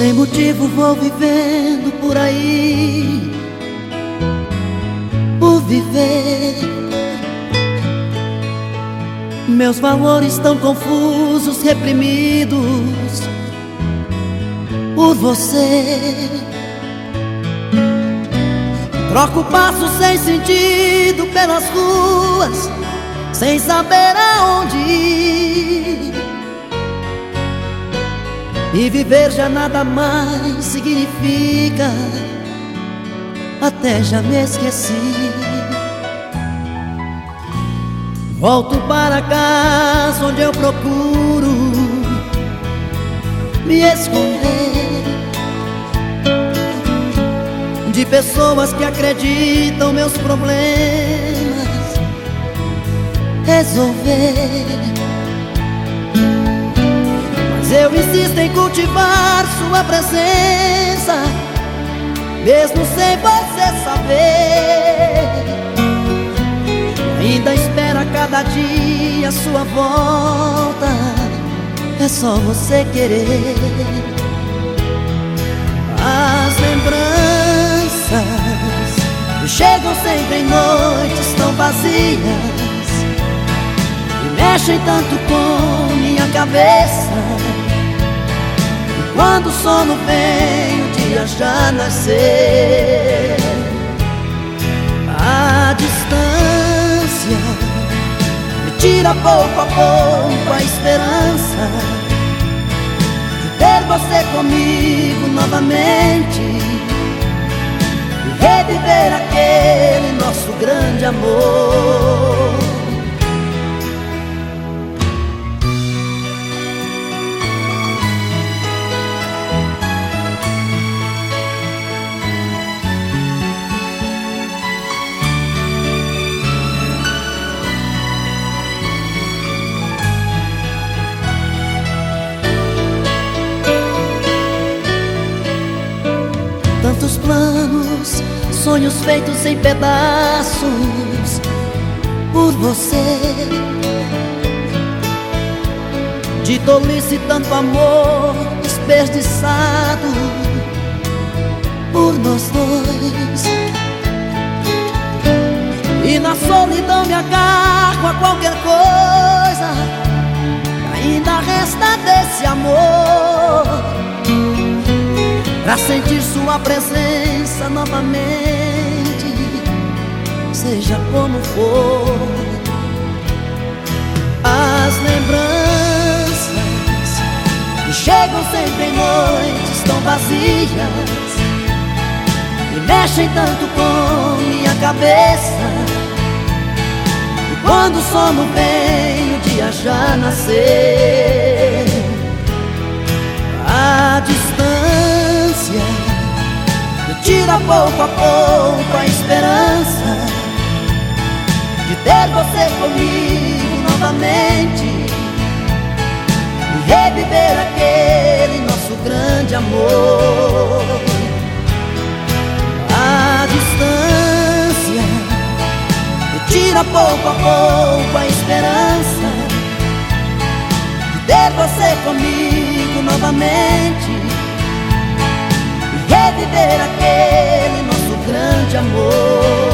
Sem motivo vou vivendo por aí. Por viver. Meus valores tão confusos, reprimidos Por você. Troco passo sem sentido pelas ruas Sem saber aonde ir E viver já nada mais significa Até já me esqueci Volto para casa onde eu procuro Me esconder de pessoas que acreditam meus problemas resolver. Insisto em cultivar sua presença, mesmo sem você saber. Ainda espera cada dia sua volta, é só você querer. As lembranças chegam sempre em noites tão vazias mexem tanto com minha cabeça. E quando o sono vem, o dia já nasceu. A distância me tira pouco a pouco a esperança de ter você comigo novamente reviver aquele nosso grande amor. Planos Sonhos feitos em pedaços por você. De tolice tanto amor desperdiçado por nós dois. E na solidão me agarro a qualquer coisa Ainda resta sentir sua presença novamente Seja como for. As lembranças Que chegam sempre em noites tão vazias E mexem tanto com minha cabeça. E quando o sono vem o dia já nasceu distância Me tira pouco a pouco a esperança De ter você comigo novamente. E reviver aquele nosso grande amor. A distância Me tira pouco a pouco a esperança De ter você comigo novamente viver aquele nosso grande amor.